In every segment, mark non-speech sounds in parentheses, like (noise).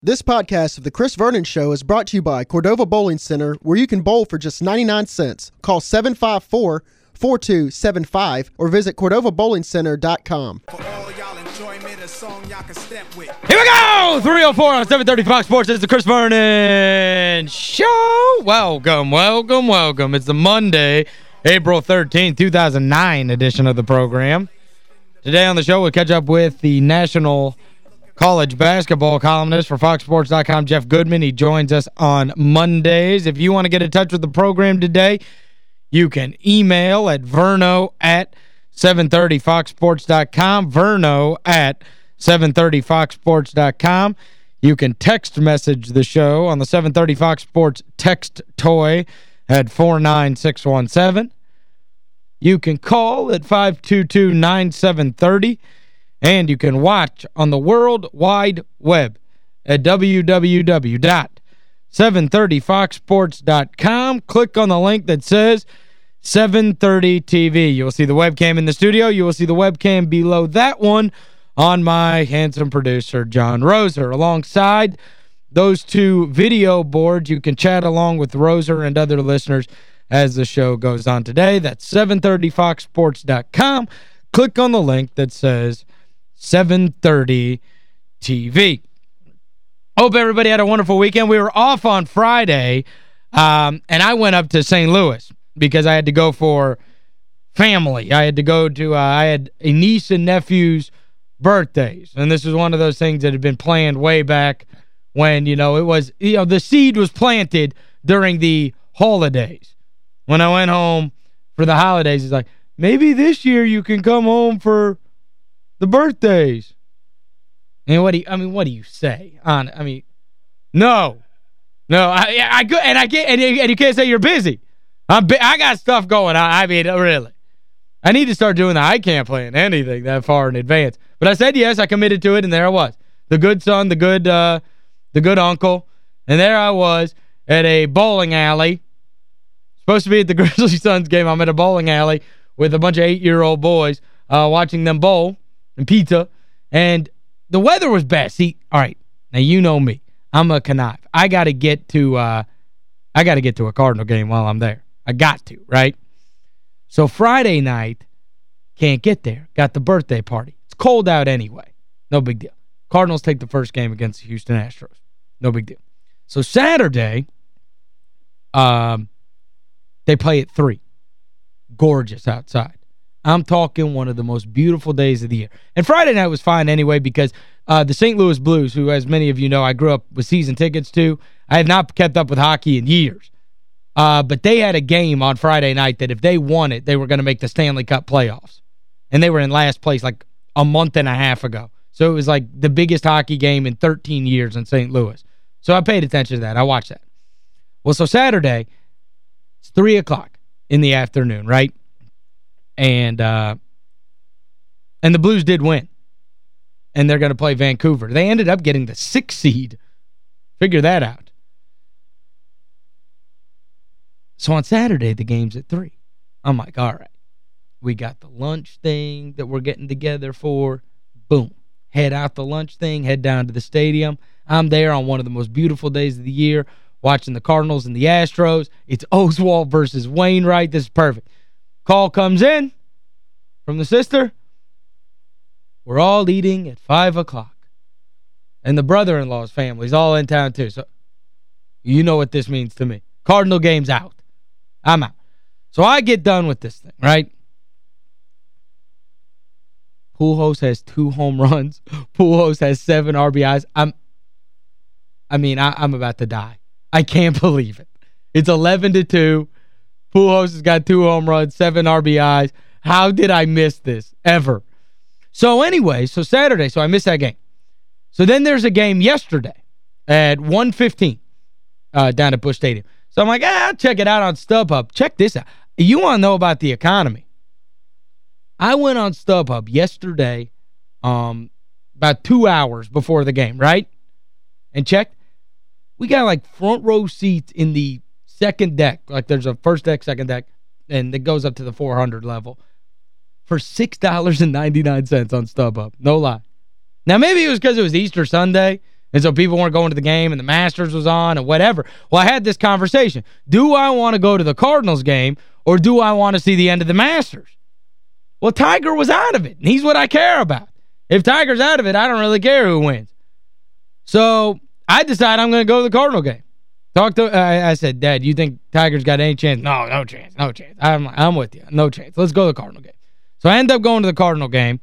This podcast of The Chris Vernon Show is brought to you by Cordova Bowling Center, where you can bowl for just 99 cents. Call 754-4275 or visit CordovaBowlingCenter.com. Here we go! 304 on 730 Fox Sports. It's the Chris Vernon Show. Welcome, welcome, welcome. It's the Monday, April 13, 2009 edition of the program. Today on the show, we'll catch up with the National college basketball columnist for FoxSports.com, Jeff Goodman. He joins us on Mondays. If you want to get in touch with the program today, you can email at verno at 730foxsports.com, verno at 730foxsports.com. You can text message the show on the 730 Fox Sports text toy at 49617. You can call at 522-9730. And you can watch on the World Wide Web at www.730foxsports.com. Click on the link that says 730 TV. You will see the webcam in the studio. You will see the webcam below that one on my handsome producer, John Roser. Alongside those two video boards, you can chat along with Roser and other listeners as the show goes on today. That's 730foxsports.com. Click on the link that says 730 TV. Hope everybody had a wonderful weekend. We were off on Friday, um, and I went up to St. Louis because I had to go for family. I had to go to, uh, I had a niece and nephew's birthdays, and this was one of those things that had been planned way back when, you know, it was, you know, the seed was planted during the holidays. When I went home for the holidays, it's like, maybe this year you can come home for the birthdays. And what do you, I mean, what do you say? On, I mean, no. No, I I go and I get and, and you can't say you're busy. I'm I got stuff going on. I mean, really. I need to start doing that. I can't plan anything that far in advance. But I said yes, I committed to it and there I was. The good son, the good uh the good uncle. And there I was at a bowling alley. Supposed to be at the (laughs) Grizzly Suns game. I'm at a bowling alley with a bunch of 8-year-old boys uh watching them bowl and pizza. And the weather was bad. See, all right, now you know me. I'm a connive. I got to get to uh, I got to get to a Cardinal game while I'm there. I got to, right? So Friday night, can't get there. Got the birthday party. It's cold out anyway. No big deal. Cardinals take the first game against the Houston Astros. No big deal. So Saturday, um, they play at 3. Gorgeous outside. I'm talking one of the most beautiful days of the year. And Friday night was fine anyway because uh, the St. Louis Blues, who as many of you know I grew up with season tickets to, I have not kept up with hockey in years. Uh, but they had a game on Friday night that if they won it, they were going to make the Stanley Cup playoffs. And they were in last place like a month and a half ago. So it was like the biggest hockey game in 13 years in St. Louis. So I paid attention to that. I watched that. Well, so Saturday, it's 3 o'clock in the afternoon, right? And uh, and the Blues did win. And they're going to play Vancouver. They ended up getting the sixth seed. Figure that out. So on Saturday, the game's at 3. I'm like, all right. We got the lunch thing that we're getting together for. Boom. Head out the lunch thing, head down to the stadium. I'm there on one of the most beautiful days of the year watching the Cardinals and the Astros. It's Oswalt versus Wainwright. This is perfect. Call comes in from the sister. We're all eating at 5 o'clock. And the brother-in-law's family's all in town too. So you know what this means to me. Cardinal game's out. I'm out. So I get done with this thing, right? Pujols has two home runs. (laughs) Pujols has seven RBIs. I'm I mean, I, I'm about to die. I can't (laughs) believe it. It's 11 to 2. Pujols has got two home runs, seven RBIs. How did I miss this ever? So anyway, so Saturday, so I missed that game. So then there's a game yesterday at 1:15 uh, down at Busch Stadium. So I'm like, ah, I'll check it out on StubHub. Check this out. You want to know about the economy. I went on StubHub yesterday um, about two hours before the game, right? And checked. We got like front row seats in the second deck, like there's a first deck, second deck, and it goes up to the 400 level, for $6.99 on StubHub. No lie. Now, maybe it was because it was Easter Sunday, And so people weren't going to the game and the Masters was on and whatever. Well, I had this conversation. Do I want to go to the Cardinals game or do I want to see the end of the Masters? Well, Tiger was out of it, and he's what I care about. If Tiger's out of it, I don't really care who wins. So I decide I'm going to go to the Cardinal game. Talk to I, I said, Dad, you think Tiger's got any chance? No, no chance, no chance. I'm I'm with you. No chance. Let's go to the Cardinal game. So I end up going to the Cardinal game.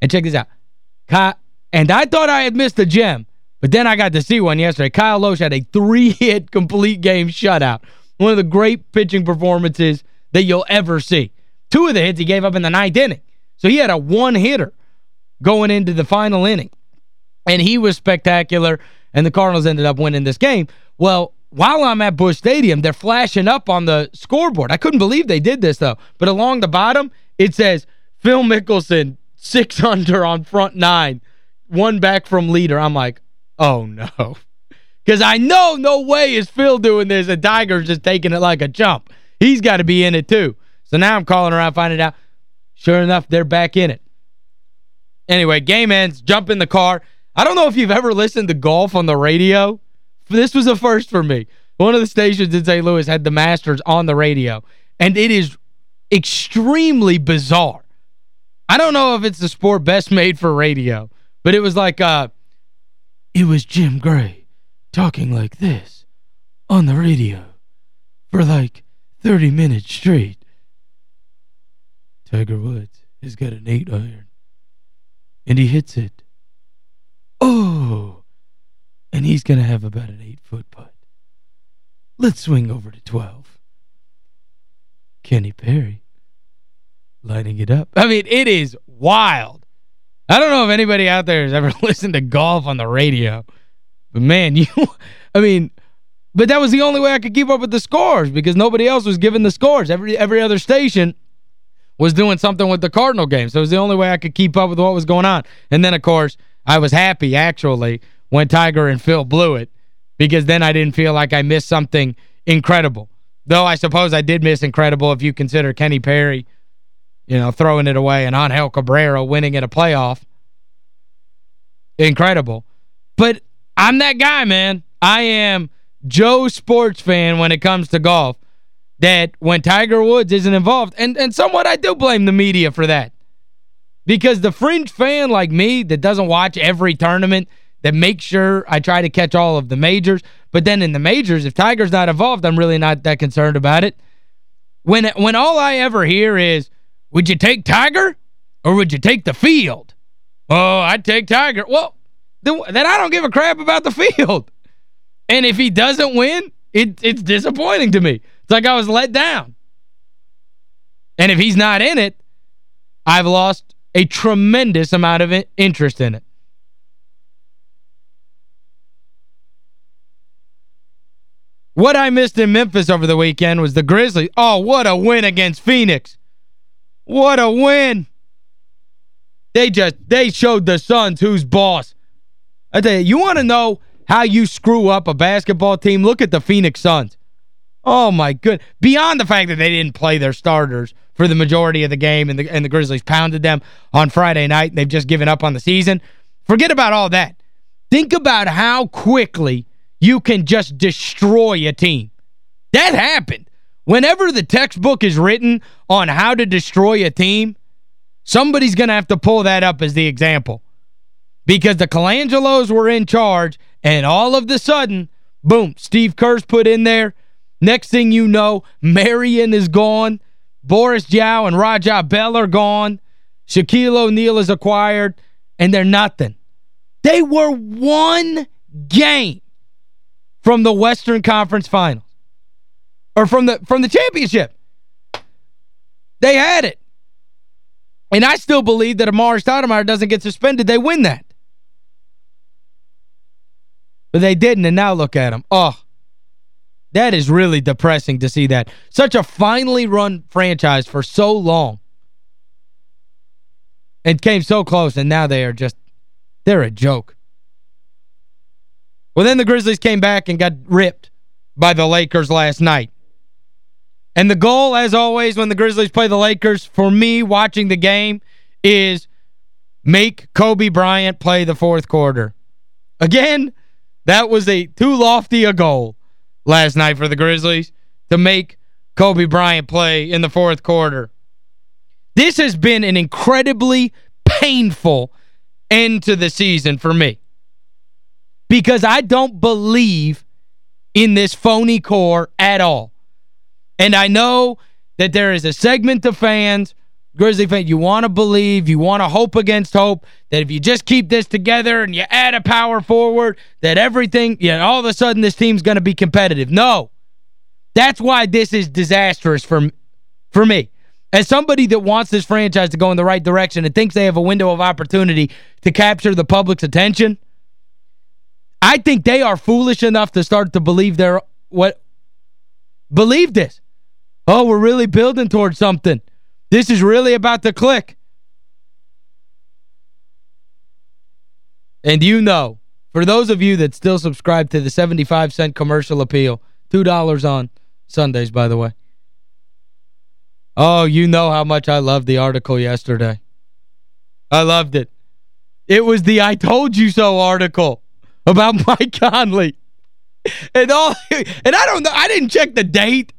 And check this out. And I thought I had missed a gem. But then I got to see one yesterday. Kyle Lohse had a three-hit complete game shutout. One of the great pitching performances that you'll ever see. Two of the hits he gave up in the ninth inning. So he had a one-hitter going into the final inning. And he was spectacular, and the Cardinals ended up winning this game. Well, while I'm at Busch Stadium, they're flashing up on the scoreboard. I couldn't believe they did this, though. But along the bottom, it says, Phil Mickelson, six (laughs) under on front nine, one back from leader. I'm like, oh, no. (laughs) Because I know no way is Phil doing this and Tiger's just taking it like a jump. He's got to be in it, too. So now I'm calling around, finding out. Sure enough, they're back in it. Anyway, game ends, jump in the car. I don't know if you've ever listened to golf on the radio this was a first for me. One of the stations in St. Louis had the Masters on the radio, and it is extremely bizarre. I don't know if it's the sport best made for radio, but it was like, uh, it was Jim Gray talking like this on the radio for like 30 minutes straight. Tiger Woods has got an eight iron, and he hits it. Oh! And he's going to have about an eight-foot putt. Let's swing over to 12. Kenny Perry lighting it up. I mean, it is wild. I don't know if anybody out there has ever (laughs) listened to golf on the radio. But, man, (laughs) you... I mean, but that was the only way I could keep up with the scores because nobody else was giving the scores. Every every other station was doing something with the Cardinal game. So it was the only way I could keep up with what was going on. And then, of course, I was happy, actually, when Tiger and Phil blew it because then I didn't feel like I missed something incredible. Though I suppose I did miss incredible if you consider Kenny Perry, you know, throwing it away and Angel Cabrera winning at a playoff. Incredible. But I'm that guy, man. I am Joe sports fan when it comes to golf that when Tiger Woods isn't involved, and, and somewhat I do blame the media for that. Because the fringe fan like me that doesn't watch every tournament – that make sure I try to catch all of the majors. But then in the majors, if Tiger's not involved, I'm really not that concerned about it. When when all I ever hear is, would you take Tiger or would you take the field? Oh, I'd take Tiger. Well, then, then I don't give a crap about the (laughs) field. And if he doesn't win, it, it's disappointing to me. It's like I was let down. And if he's not in it, I've lost a tremendous amount of interest in it. What I missed in Memphis over the weekend was the Grizzlies. Oh, what a win against Phoenix. What a win. They just, they showed the Suns who's boss. I tell you, you want to know how you screw up a basketball team? Look at the Phoenix Suns. Oh, my good. Beyond the fact that they didn't play their starters for the majority of the game and the, and the Grizzlies pounded them on Friday night and they've just given up on the season. Forget about all that. Think about how quickly you can just destroy a team. That happened. Whenever the textbook is written on how to destroy a team, somebody's going to have to pull that up as the example. Because the Colangelos were in charge, and all of the sudden, boom, Steve Kerr's put in there. Next thing you know, Marion is gone. Boris Diaw and Raja Bell are gone. Shaquille O'Neal is acquired, and they're nothing. They were one game from the Western Conference Finals. Or from the from the championship. They had it. And I still believe that if Amar'e Stoudemire doesn't get suspended, they win that. But they didn't, and now look at them. Oh, that is really depressing to see that. Such a finely run franchise for so long. It came so close, and now they are just, they're a joke. Well, then the Grizzlies came back and got ripped by the Lakers last night. And the goal, as always, when the Grizzlies play the Lakers, for me watching the game, is make Kobe Bryant play the fourth quarter. Again, That was a too lofty a goal last night for the Grizzlies to make Kobe Bryant play in the fourth quarter. This has been an incredibly painful end to the season for me. Because I don't believe in this phony core at all. And I know that there is a segment of fans, Grizzly fans, you want to believe, you want to hope against hope, that if you just keep this together and you add a power forward, that everything, you know, all of a sudden this team's going to be competitive. No. That's why this is disastrous for, for me. As somebody that wants this franchise to go in the right direction and thinks they have a window of opportunity to capture the public's attention, I think they are foolish enough to start to believe they're what believe this. Oh, we're really building towards something. This is really about to click. And you know, for those of you that still subscribe to the 75 cent commercial appeal, $2 on Sundays, by the way. Oh, you know how much I loved the article yesterday. I loved it. It was the I told you so article about (laughs) Mike Conley. And all (laughs) and I don't know, I didn't check the date.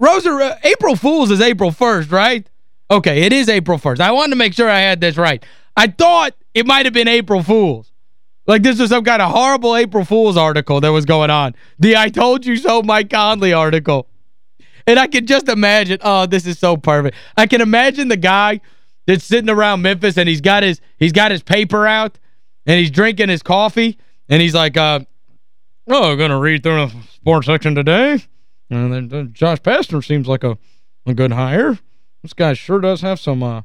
Roser, April Fool's is April 1st, right? Okay, it is April 1st. I wanted to make sure I had this right. I thought it might have been April Fool's. Like this was some kind of horrible April Fool's article that was going on. The I told you so Mike Conley article. And I can just imagine, oh, this is so perfect. I can imagine the guy that's sitting around Memphis and he's got his he's got his paper out and he's drinking his coffee and he's like, uh, oh, I'm going to read through the sports section today. And then Josh Pastner seems like a, a good hire. This guy sure does have some, uh,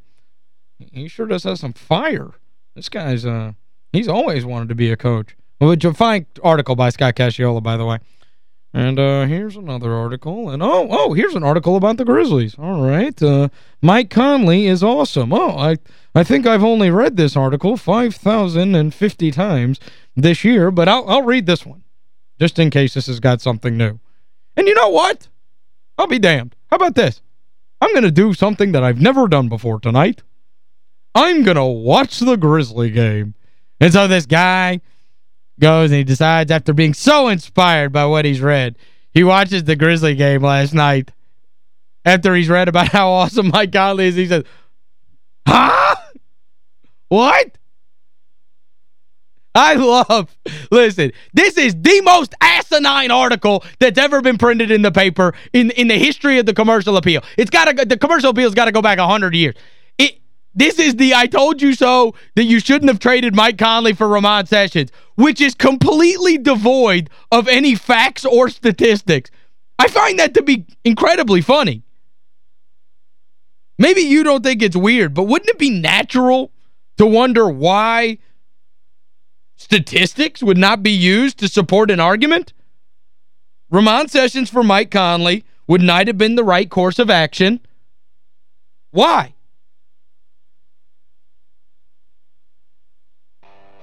he sure does have some fire. This guy's, uh, he's always wanted to be a coach. Well, a fine article by Scott Cacciola, by the way. And uh, here's another article. And oh, oh, here's an article about the Grizzlies. All right. Uh, Mike Conley is awesome. Oh, I I think I've only read this article 5,050 times this year, but I'll I'll read this one just in case this has got something new. And you know what? I'll be damned. How about this? I'm going to do something that I've never done before tonight. I'm going to watch the Grizzly game. And so this guy goes and he decides after being so inspired by what he's read, he watches the Grizzly game last night. After he's read about how awesome Mike Conley is, he says, Huh? What? I love, listen, this is the most asinine article that's ever been printed in the paper in in the history of the commercial appeal. It's got to the commercial appeal's got to go back 100 years. This is the I told you so that you shouldn't have traded Mike Conley for Ramon Sessions, which is completely devoid of any facts or statistics. I find that to be incredibly funny. Maybe you don't think it's weird, but wouldn't it be natural to wonder why statistics would not be used to support an argument? Ramon Sessions for Mike Conley would not have been the right course of action. Why?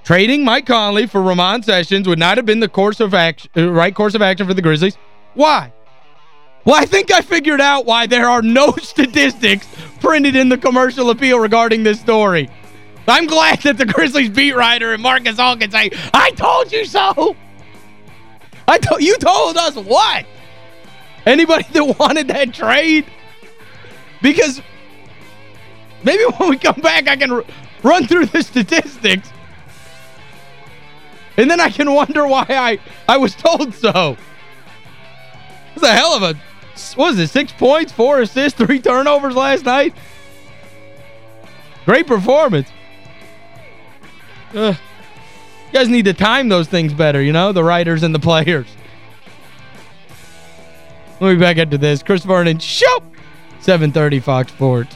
Trading Mike Conley for Ramon Sessions would not have been the course of action, uh, right course of action for the Grizzlies. Why? Well, I think I figured out why there are no (laughs) statistics printed in the commercial appeal regarding this story. I'm glad that the Grizzlies beat writer and Marcus Hall can say, I told you so. I told You told us what? Anybody that wanted that trade? Because maybe when we come back, I can run through the statistics and then I can wonder why I, I was told so. It's a hell of a, what was it, six points, four assists, three turnovers last night? Great performance. Uh, you guys need to time those things better, you know, the writers and the players. We'll be back into this. Chris Vernon, show! 730 Fox Sports.